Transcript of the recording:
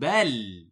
بل